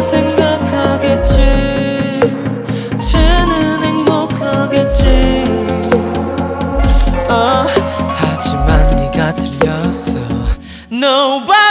생각하겠지. 쟤는 행복하겠지. 어, 하지만 네가 틀렸어. Nobody